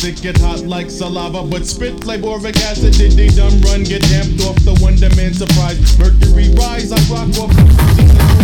stick it hot like saliva, but spit like boric acid. Did they dumb run? Get damped off the Wonder Man surprise. Mercury rise, I rock off.